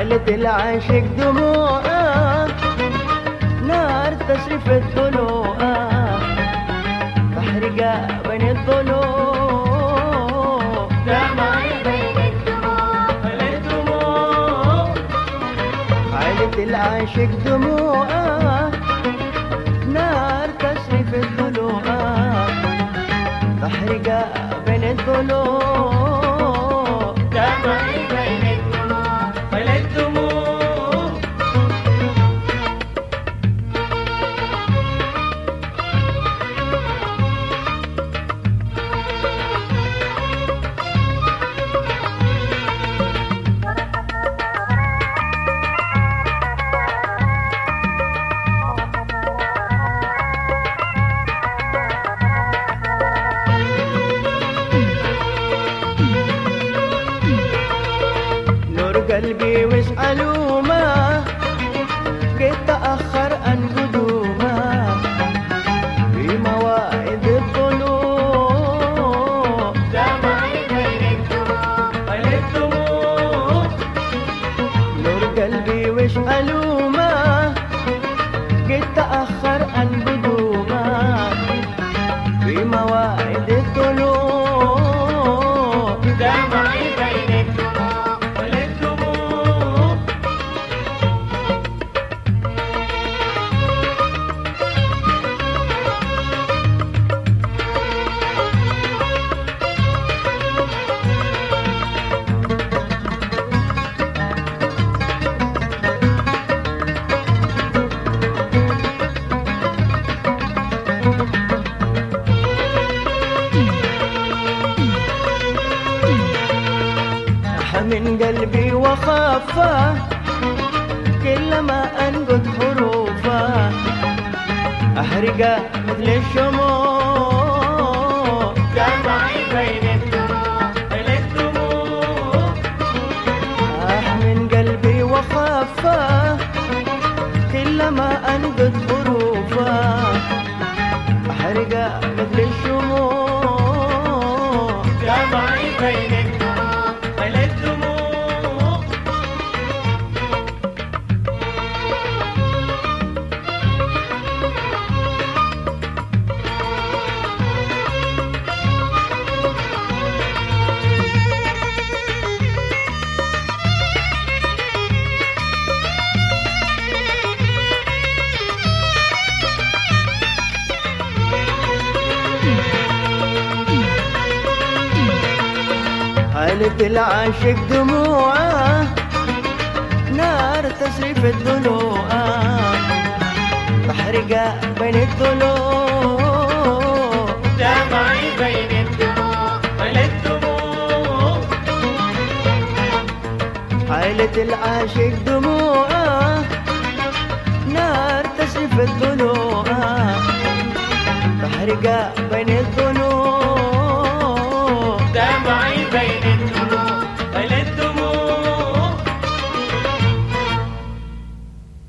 حالة العاشق دموعه نار تشرف الضلوعه تحرق بين الضلوع. دمعي بين الدموع الدموع. حالة العاشق دموعه نار تشرف الضلوع تحرق بين الضلوع. قلبي واسألوا ما قد تأخر عن قدومه في مواعيد الطلوع دمعي بين الدموع الدموع نور قلبي واسألوا ما قد تأخر عن قدومه في مواعيد الطلوع دمعي من قلبي وخافه كلما أنقد حروفه أحرقه مثل الشموع. دمعي بين الدموع الدموع. آه من قلبي وخافه كلما أنقد حروفه أحرقه حالة العاشق دموعه نار تسري في الضلوع. تحرقه بين الضلوع. دمعي بين الدموع بين الدموع. حالة العاشق دموعه